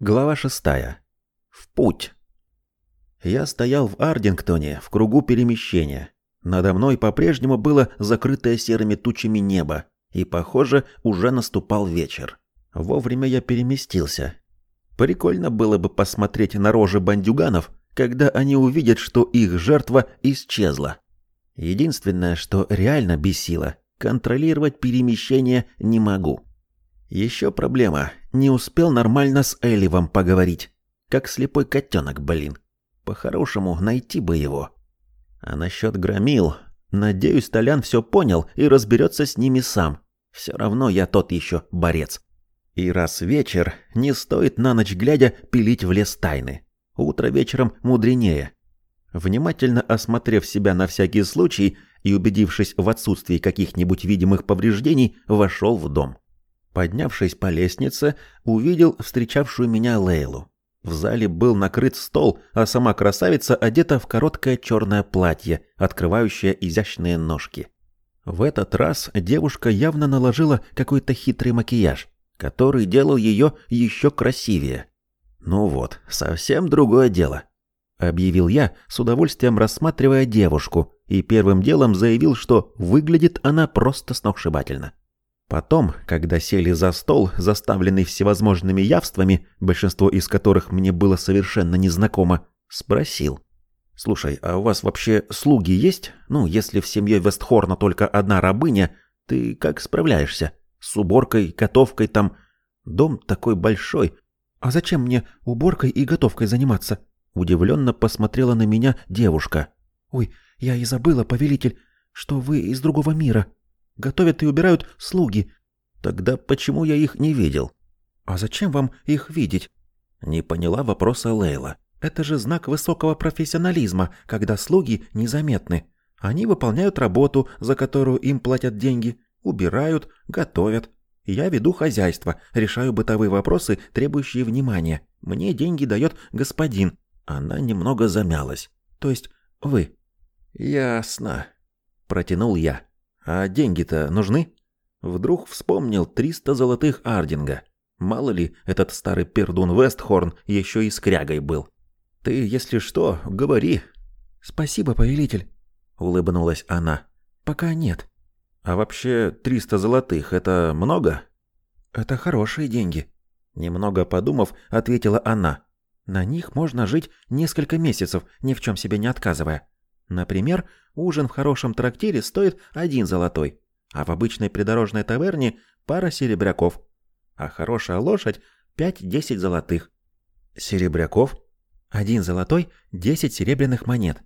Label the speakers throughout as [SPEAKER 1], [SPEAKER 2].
[SPEAKER 1] Глава шестая. В путь. Я стоял в Ардингтоне в кругу перемещения. Надо мной по-прежнему было закрытое серыми тучами небо, и, похоже, уже наступал вечер. Вовремя я переместился. Прикольно было бы посмотреть на рожи бандюганов, когда они увидят, что их жертва исчезла. Единственное, что реально бесило, контролировать перемещение не могу. Еще проблема. Не успел нормально с Эливом поговорить. Как слепой котенок, блин. По-хорошему, найти бы его. А насчет громил... Надеюсь, Толян все понял и разберется с ними сам. Все равно я тот еще борец. И раз вечер, не стоит на ночь глядя пилить в лес тайны. Утро вечером мудренее. Внимательно осмотрев себя на всякий случай и убедившись в отсутствии каких-нибудь видимых повреждений, вошел в дом. Поднявшись по лестнице, увидел встречавшую меня Лейлу. В зале был накрыт стол, а сама красавица одета в короткое черное платье, открывающее изящные ножки. В этот раз девушка явно наложила какой-то хитрый макияж, который делал ее еще красивее. Ну вот, совсем другое дело. Объявил я, с удовольствием рассматривая девушку, и первым делом заявил, что выглядит она просто сногсшибательно. Потом, когда сели за стол, заставленный всевозможными явствами, большинство из которых мне было совершенно незнакомо, спросил. «Слушай, а у вас вообще слуги есть? Ну, если в семье Вестхорна только одна рабыня, ты как справляешься? С уборкой, готовкой там? Дом такой большой. А зачем мне уборкой и готовкой заниматься?» Удивленно посмотрела на меня девушка. «Ой, я и забыла, повелитель, что вы из другого мира». Готовят и убирают слуги. Тогда почему я их не видел? А зачем вам их видеть? Не поняла вопроса Лейла. Это же знак высокого профессионализма, когда слуги незаметны. Они выполняют работу, за которую им платят деньги, убирают, готовят. Я веду хозяйство, решаю бытовые вопросы, требующие внимания. Мне деньги дает господин. Она немного замялась. То есть вы. Ясно, протянул я. А деньги-то нужны? Вдруг вспомнил 300 золотых ардинга. Мало ли, этот старый пердун Вестхорн еще и скрягой был. Ты, если что, говори. Спасибо, повелитель, улыбнулась она. Пока нет. А вообще 300 золотых это много? Это хорошие деньги. Немного подумав, ответила она. На них можно жить несколько месяцев, ни в чем себе не отказывая. Например, ужин в хорошем трактире стоит один золотой, а в обычной придорожной таверне пара серебряков, а хорошая лошадь – пять-десять золотых. Серебряков? Один золотой, десять серебряных монет.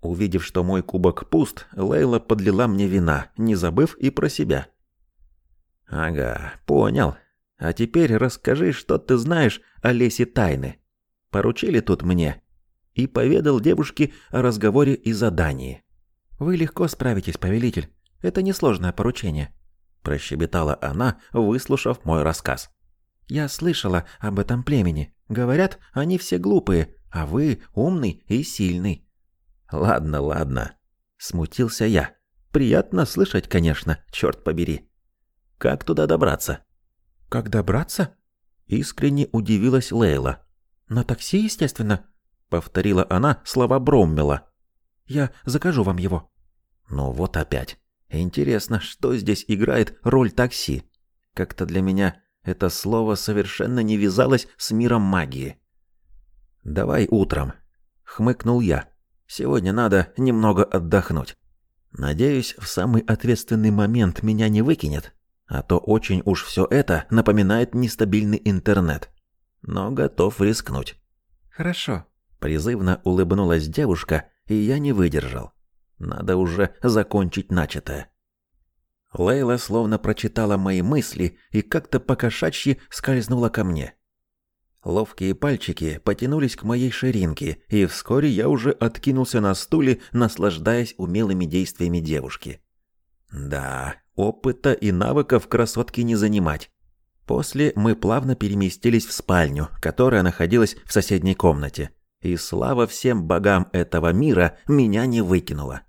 [SPEAKER 1] Увидев, что мой кубок пуст, Лейла подлила мне вина, не забыв и про себя. «Ага, понял. А теперь расскажи, что ты знаешь о лесе тайны. Поручили тут мне, и поведал девушке о разговоре и задании. «Вы легко справитесь, повелитель. Это несложное поручение», – прощебетала она, выслушав мой рассказ. «Я слышала об этом племени. Говорят, они все глупые, а вы умный и сильный». «Ладно, ладно», – смутился я. «Приятно слышать, конечно, черт побери. Как туда добраться?» «Как добраться?» – искренне удивилась Лейла. «На такси, естественно», повторила она слова Броммела. Я закажу вам его. Ну вот опять. Интересно, что здесь играет роль такси? Как-то для меня это слово совершенно не вязалось с миром магии. Давай утром, хмыкнул я. Сегодня надо немного отдохнуть. Надеюсь, в самый ответственный момент меня не выкинет, а то очень уж все это напоминает нестабильный интернет. Но готов рискнуть. Хорошо, Призывно улыбнулась девушка, и я не выдержал. Надо уже закончить начатое. Лейла словно прочитала мои мысли и как-то покошачьи скользнула ко мне. Ловкие пальчики потянулись к моей ширинке, и вскоре я уже откинулся на стуле, наслаждаясь умелыми действиями девушки. Да, опыта и навыков красотки не занимать. После мы плавно переместились в спальню, которая находилась в соседней комнате и слава всем богам этого мира меня не выкинула.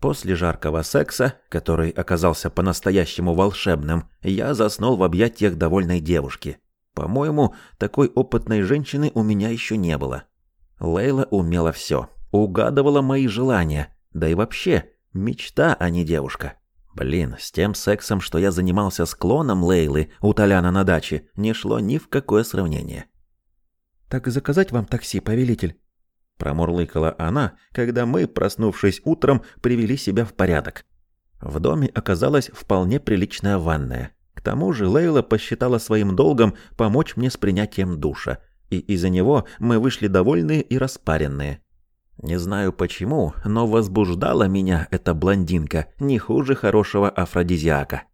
[SPEAKER 1] После жаркого секса, который оказался по-настоящему волшебным, я заснул в объятиях довольной девушки. По-моему, такой опытной женщины у меня еще не было. Лейла умела все. Угадывала мои желания. Да и вообще, мечта, а не девушка. Блин, с тем сексом, что я занимался с клоном Лейлы у Толяна на даче, не шло ни в какое сравнение.
[SPEAKER 2] «Так заказать вам такси, повелитель?»
[SPEAKER 1] Промурлыкала она, когда мы, проснувшись утром, привели себя в порядок. В доме оказалась вполне приличная ванная. К тому же Лейла посчитала своим долгом помочь мне с принятием душа, и из-за него мы вышли довольные и распаренные. Не знаю почему, но возбуждала меня эта блондинка не хуже хорошего афродизиака.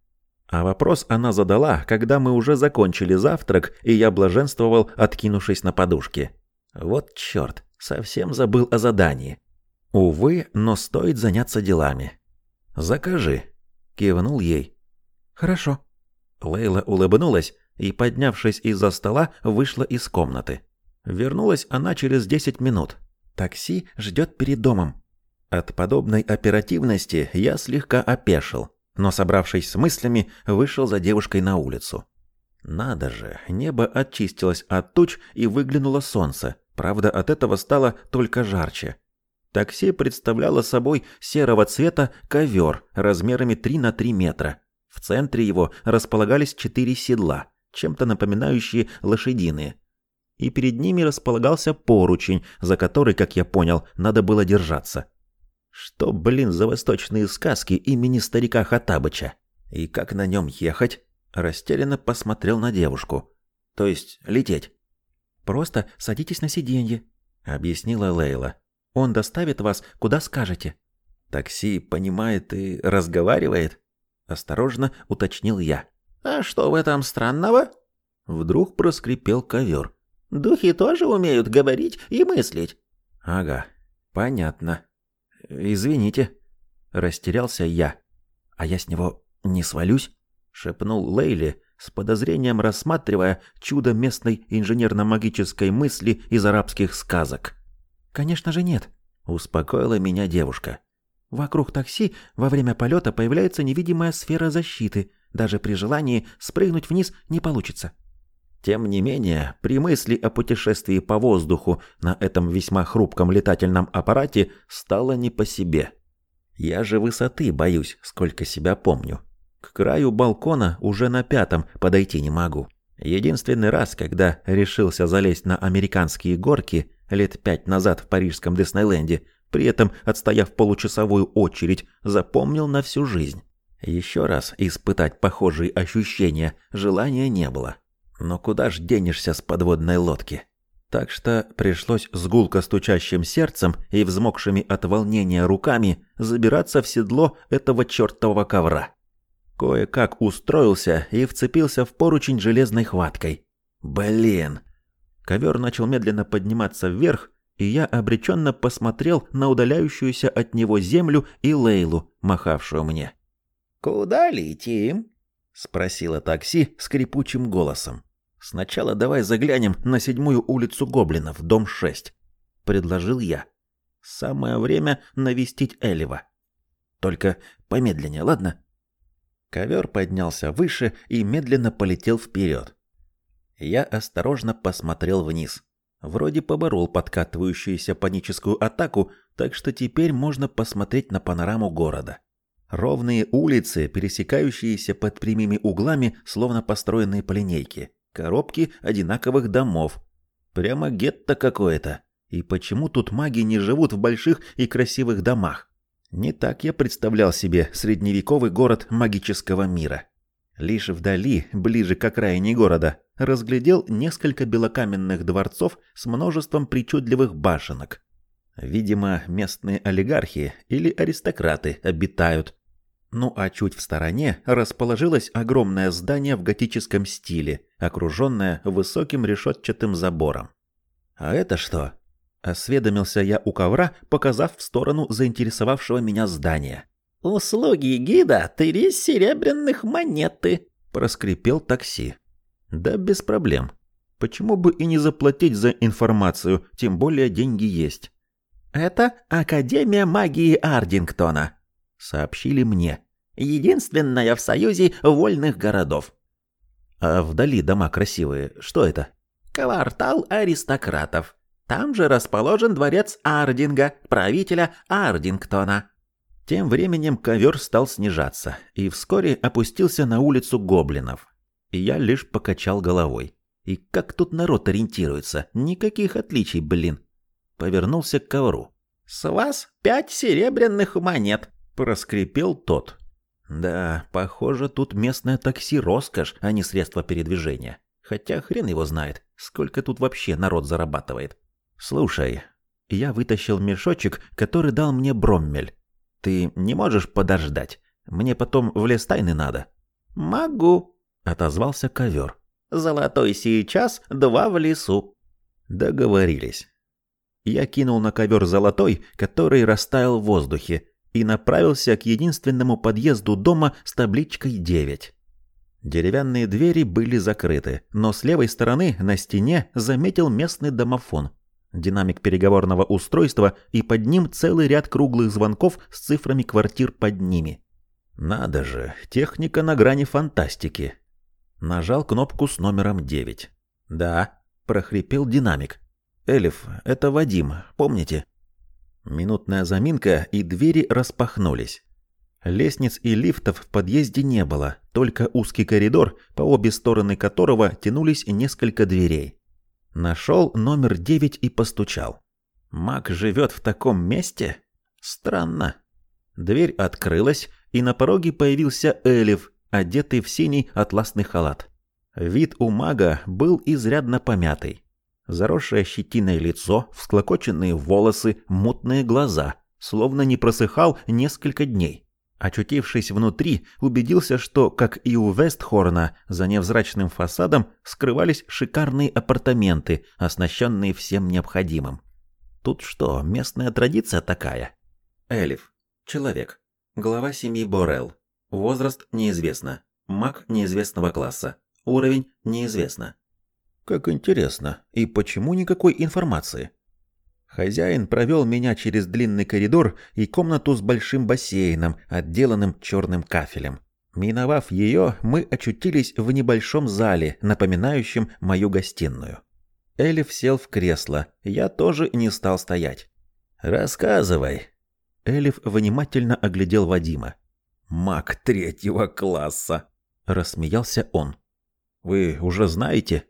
[SPEAKER 1] А вопрос она задала, когда мы уже закончили завтрак, и я блаженствовал, откинувшись на подушке. Вот черт, совсем забыл о задании. Увы, но стоит заняться делами. «Закажи», — кивнул ей.
[SPEAKER 2] «Хорошо».
[SPEAKER 1] Лейла улыбнулась и, поднявшись из-за стола, вышла из комнаты. Вернулась она через десять минут. Такси ждет перед домом. От подобной оперативности я слегка опешил, но, собравшись с мыслями, вышел за девушкой на улицу. Надо же, небо очистилось от туч и выглянуло солнце. Правда, от этого стало только жарче. Такси представляло собой серого цвета ковер размерами 3 на 3 метра. В центре его располагались четыре седла, чем-то напоминающие лошадиные и перед ними располагался поручень, за который, как я понял, надо было держаться. Что, блин, за восточные сказки имени старика Хатабыча? И как на нем ехать? Растерянно посмотрел на девушку. То есть лететь.
[SPEAKER 2] Просто садитесь на сиденье, объяснила Лейла. Он доставит вас куда скажете.
[SPEAKER 1] Такси понимает и разговаривает? Осторожно уточнил я.
[SPEAKER 3] А что в этом странного?
[SPEAKER 1] Вдруг проскрипел ковер.
[SPEAKER 3] Духи тоже умеют говорить и мыслить.
[SPEAKER 1] Ага, понятно. Извините. Растерялся я. А я с него не свалюсь? Шепнул Лейли, с подозрением рассматривая чудо местной инженерно-магической мысли из арабских сказок.
[SPEAKER 2] «Конечно же нет», —
[SPEAKER 1] успокоила меня девушка.
[SPEAKER 2] «Вокруг такси во время полета появляется невидимая сфера защиты. Даже при желании спрыгнуть вниз не получится.
[SPEAKER 1] Тем не менее, при мысли о путешествии по воздуху на этом весьма хрупком летательном аппарате стало не по себе. Я же высоты боюсь, сколько себя помню. К краю балкона уже на пятом подойти не могу. Единственный раз, когда решился залезть на американские горки лет пять назад в парижском Диснейленде, при этом отстояв получасовую очередь, запомнил на всю жизнь. Еще раз испытать похожие ощущения желания не было. Но куда ж денешься с подводной лодки? Так что пришлось с гулко стучащим сердцем и взмокшими от волнения руками забираться в седло этого чертового ковра. Кое-как устроился и вцепился в поручень железной хваткой. Блин! Ковер начал медленно подниматься вверх, и я обреченно посмотрел на удаляющуюся от него землю и Лейлу, махавшую мне.
[SPEAKER 3] «Куда летим?»
[SPEAKER 1] — спросила такси скрипучим голосом. «Сначала давай заглянем на седьмую улицу Гоблинов, дом 6», — предложил я. «Самое время навестить Элева. Только помедленнее, ладно?» Ковер поднялся выше и медленно полетел вперед. Я осторожно посмотрел вниз. Вроде поборол подкатывающуюся паническую атаку, так что теперь можно посмотреть на панораму города. Ровные улицы, пересекающиеся под прямыми углами, словно построенные по линейке коробки одинаковых домов. Прямо гетто какое-то. И почему тут маги не живут в больших и красивых домах? Не так я представлял себе средневековый город магического мира. Лишь вдали, ближе к окраине города, разглядел несколько белокаменных дворцов с множеством причудливых башенок. Видимо, местные олигархи или аристократы обитают. Ну а чуть в стороне расположилось огромное здание в готическом стиле, окруженное высоким решетчатым забором. «А это что?» – осведомился я у ковра, показав в сторону заинтересовавшего меня здания.
[SPEAKER 3] «Услуги гида – три серебряных монеты», –
[SPEAKER 1] проскрипел такси. «Да без проблем. Почему бы и не заплатить за информацию, тем более деньги есть».
[SPEAKER 3] «Это Академия магии Ардингтона», сообщили мне. Единственная в Союзе вольных городов.
[SPEAKER 1] А вдали дома красивые. Что это?
[SPEAKER 3] Квартал аристократов. Там же расположен дворец Ардинга, правителя Ардингтона.
[SPEAKER 1] Тем временем ковер стал снижаться и вскоре опустился на улицу гоблинов. Я лишь покачал головой. И как тут народ ориентируется? Никаких отличий, блин. Повернулся к ковру.
[SPEAKER 3] «С вас пять серебряных монет», —
[SPEAKER 1] проскрипел тот. Да, похоже, тут местное такси роскошь, а не средство передвижения. Хотя хрен его знает, сколько тут вообще народ зарабатывает. Слушай, я вытащил мешочек, который дал мне Броммель. Ты не можешь подождать? Мне потом в лес тайны надо.
[SPEAKER 3] Могу,
[SPEAKER 1] отозвался ковер.
[SPEAKER 3] Золотой сейчас, два в лесу.
[SPEAKER 1] Договорились. Я кинул на ковер золотой, который растаял в воздухе, и направился к единственному подъезду дома с табличкой 9. Деревянные двери были закрыты, но с левой стороны на стене заметил местный домофон. Динамик переговорного устройства и под ним целый ряд круглых звонков с цифрами квартир под ними. Надо же, техника на грани фантастики. Нажал кнопку с номером 9. «Да», — прохрипел динамик. «Элиф, это Вадим, помните?» Минутная заминка, и двери распахнулись. Лестниц и лифтов в подъезде не было, только узкий коридор, по обе стороны которого тянулись несколько дверей. Нашел номер 9 и постучал. Маг живет в таком месте? Странно. Дверь открылась, и на пороге появился Элиф, одетый в синий атласный халат. Вид у мага был изрядно помятый. Заросшее щетиной лицо, всклокоченные волосы, мутные глаза, словно не просыхал несколько дней. Очутившись внутри, убедился, что, как и у Вестхорна, за невзрачным фасадом скрывались шикарные апартаменты, оснащенные всем необходимым. Тут что, местная традиция такая? Элиф. Человек. Глава семьи Борел. Возраст неизвестно. Маг неизвестного класса. Уровень неизвестно. Как интересно. И почему никакой информации? Хозяин провел меня через длинный коридор и комнату с большим бассейном, отделанным черным кафелем. Миновав ее, мы очутились в небольшом зале, напоминающем мою гостиную. Элиф сел в кресло, я тоже не стал стоять. «Рассказывай». Элиф внимательно оглядел Вадима. «Маг третьего класса», — рассмеялся он. «Вы уже знаете?»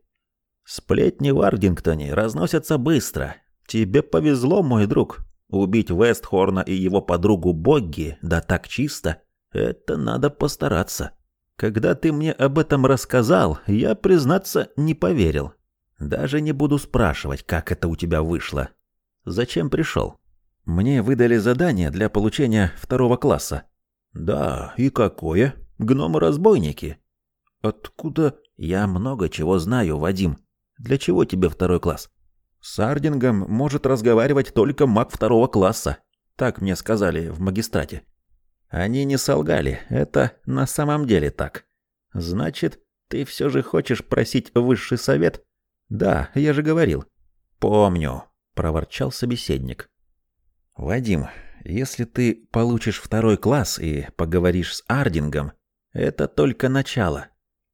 [SPEAKER 1] Сплетни в Ардингтоне разносятся быстро. Тебе повезло, мой друг. Убить Вестхорна и его подругу Богги, да так чисто, это надо постараться. Когда ты мне об этом рассказал, я, признаться, не поверил. Даже не буду спрашивать, как это у тебя вышло. Зачем пришел? Мне выдали задание для получения второго класса. Да, и какое? Гномы-разбойники. Откуда? Я много чего знаю, Вадим. Для чего тебе второй класс? С Ардингом может разговаривать только маг второго класса. Так мне сказали в магистрате. Они не солгали, это на самом деле так. Значит, ты все же хочешь просить высший совет? Да, я же говорил. Помню, проворчал собеседник. Вадим, если ты получишь второй класс и поговоришь с Ардингом, это только начало.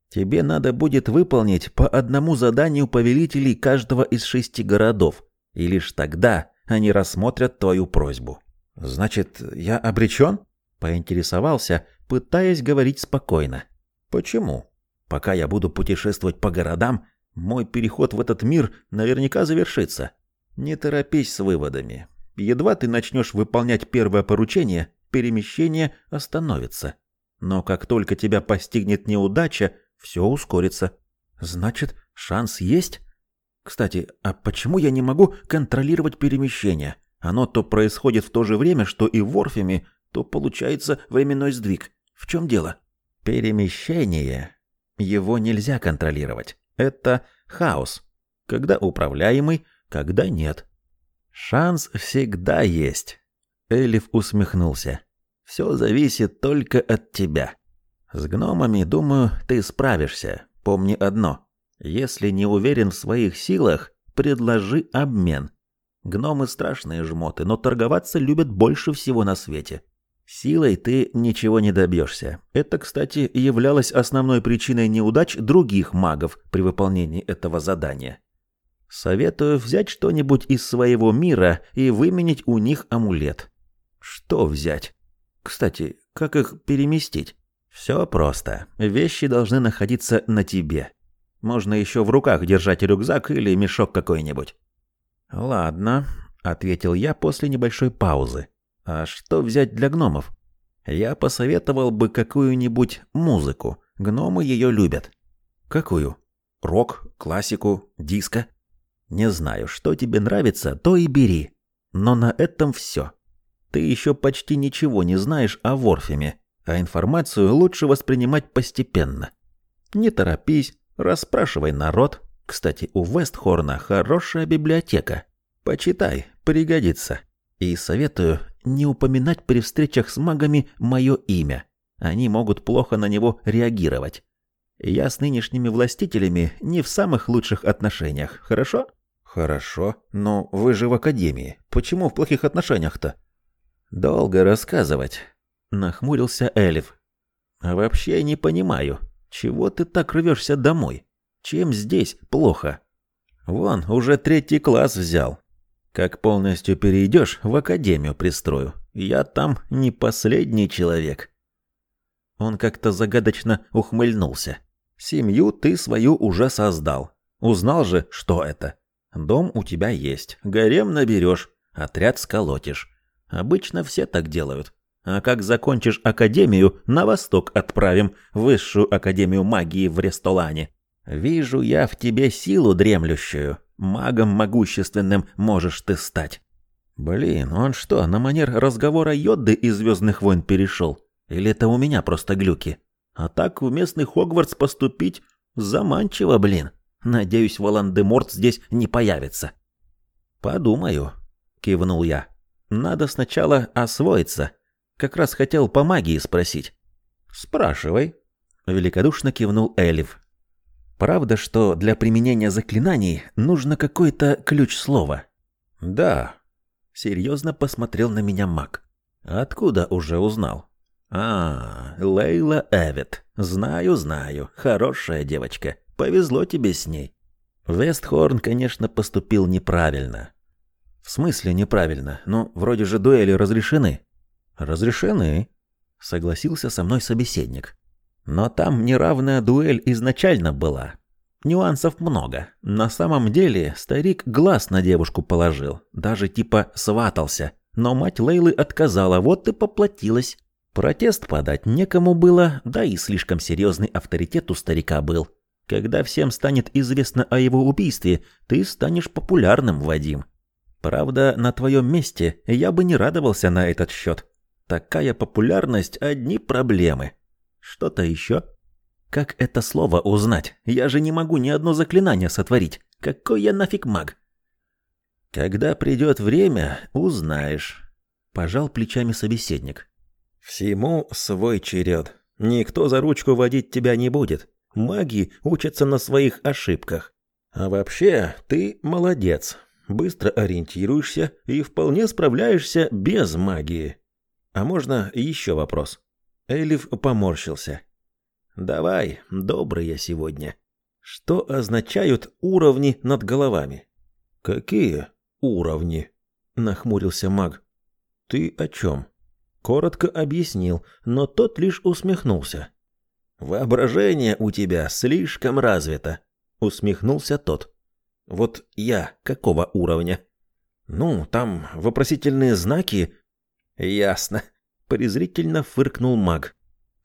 [SPEAKER 1] Тебе надо будет выполнить по одному заданию повелителей каждого из шести городов, и лишь тогда они рассмотрят твою просьбу. Значит, я обречен? Поинтересовался, пытаясь говорить спокойно. Почему? Пока я буду путешествовать по городам, мой переход в этот мир наверняка завершится. Не торопись с выводами. Едва ты начнешь выполнять первое поручение, перемещение остановится. Но как только тебя постигнет неудача, все ускорится. Значит, шанс есть? Кстати, а почему я не могу контролировать перемещение? Оно то происходит в то же время, что и в Орфеме, то получается временной сдвиг. В чем дело? Перемещение. Его нельзя контролировать. Это хаос. Когда управляемый, когда нет. Шанс всегда есть. Элиф усмехнулся. Все зависит только от тебя. С гномами, думаю, ты справишься. Помни одно. Если не уверен в своих силах, предложи обмен. Гномы страшные жмоты, но торговаться любят больше всего на свете. Силой ты ничего не добьешься. Это, кстати, являлось основной причиной неудач других магов при выполнении этого задания. Советую взять что-нибудь из своего мира и выменить у них амулет. Что взять? Кстати, как их переместить? Все просто. Вещи должны находиться на тебе. Можно еще в руках держать рюкзак или мешок какой-нибудь. Ладно, ответил я после небольшой паузы. А что взять для гномов? Я посоветовал бы какую-нибудь музыку. Гномы ее любят. Какую? Рок, классику, диско? Не знаю, что тебе нравится, то и бери. Но на этом все. Ты еще почти ничего не знаешь о Ворфеме, а информацию лучше воспринимать постепенно. Не торопись, расспрашивай народ. Кстати, у Вестхорна хорошая библиотека. Почитай, пригодится. И советую не упоминать при встречах с магами мое имя. Они могут плохо на него реагировать. Я с нынешними властителями не в самых лучших отношениях, хорошо? Хорошо, но вы же в академии. Почему в плохих отношениях-то? Долго рассказывать, нахмурился Элиф. А вообще не понимаю, чего ты так рвешься домой? Чем здесь плохо? Вон, уже третий класс взял. Как полностью перейдешь, в академию пристрою. Я там не последний человек. Он как-то загадочно ухмыльнулся. Семью ты свою уже создал. Узнал же, что это. Дом у тебя есть, гарем наберешь, отряд сколотишь. Обычно все так делают. А как закончишь академию, на восток отправим, высшую академию магии в Рестолане. Вижу я в тебе силу дремлющую. Магом могущественным можешь ты стать. Блин, он что, на манер разговора Йодды из Звездных войн перешел? Или это у меня просто глюки? А так в местный Хогвартс поступить заманчиво, блин. Надеюсь, Волан-де-Морт здесь не появится. Подумаю, кивнул я. Надо сначала освоиться. Как раз хотел по магии спросить. Спрашивай, великодушно кивнул Элиф. Правда, что для применения заклинаний нужно какой-то ключ-слово? Да. Серьезно посмотрел на меня маг. Откуда уже узнал? А, Лейла Эвет. Знаю, знаю. Хорошая девочка. Повезло тебе с ней. Вестхорн, конечно, поступил неправильно. В смысле неправильно? Ну, вроде же дуэли разрешены. Разрешены, согласился со мной собеседник. Но там неравная дуэль изначально была. Нюансов много. На самом деле старик глаз на девушку положил, даже типа сватался. Но мать Лейлы отказала, вот и поплатилась. Протест подать некому было, да и слишком серьезный авторитет у старика был. Когда всем станет известно о его убийстве, ты станешь популярным, Вадим. Правда, на твоем месте я бы не радовался на этот счет. Такая популярность – одни проблемы. Что-то еще? Как это слово узнать? Я же не могу ни одно заклинание сотворить. Какой я нафиг маг? Когда придет время, узнаешь. Пожал плечами собеседник. Всему свой черед. Никто за ручку водить тебя не будет. Маги учатся на своих ошибках. А вообще, ты молодец. Быстро ориентируешься и вполне справляешься без магии. А можно еще вопрос? Элиф поморщился. «Давай, добрый я сегодня. Что означают уровни над головами?» «Какие уровни?» — нахмурился маг. «Ты о чем?» Коротко объяснил, но тот лишь усмехнулся. «Воображение у тебя слишком развито», — усмехнулся тот. «Вот я какого уровня?» «Ну, там вопросительные знаки...» «Ясно», презрительно фыркнул маг.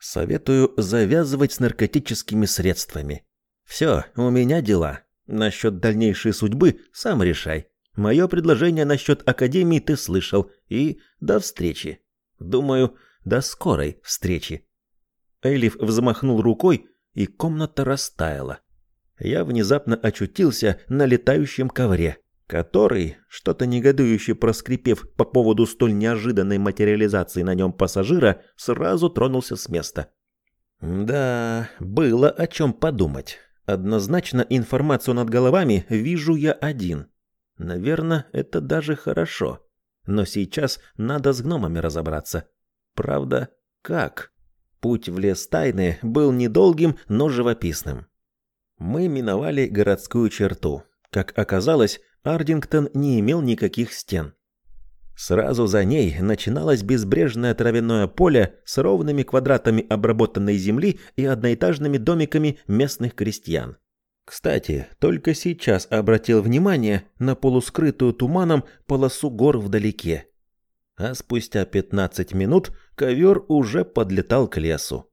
[SPEAKER 1] Советую завязывать с наркотическими средствами. Все, у меня дела. Насчет дальнейшей судьбы сам решай. Мое предложение насчет академии ты слышал. И до встречи. Думаю, до скорой встречи. Элиф взмахнул рукой, и комната растаяла. Я внезапно очутился на летающем ковре который, что-то негодующе проскрипев по поводу столь неожиданной материализации на нем пассажира, сразу тронулся с места. Да, было о чем подумать. Однозначно информацию над головами вижу я один. Наверное, это даже хорошо. Но сейчас надо с гномами разобраться. Правда, как? Путь в лес тайны был недолгим, но живописным. Мы миновали городскую черту. Как оказалось, Ардингтон не имел никаких стен. Сразу за ней начиналось безбрежное травяное поле с ровными квадратами обработанной земли и одноэтажными домиками местных крестьян. Кстати, только сейчас обратил внимание на полускрытую туманом полосу гор вдалеке. А спустя 15 минут ковер уже подлетал к лесу.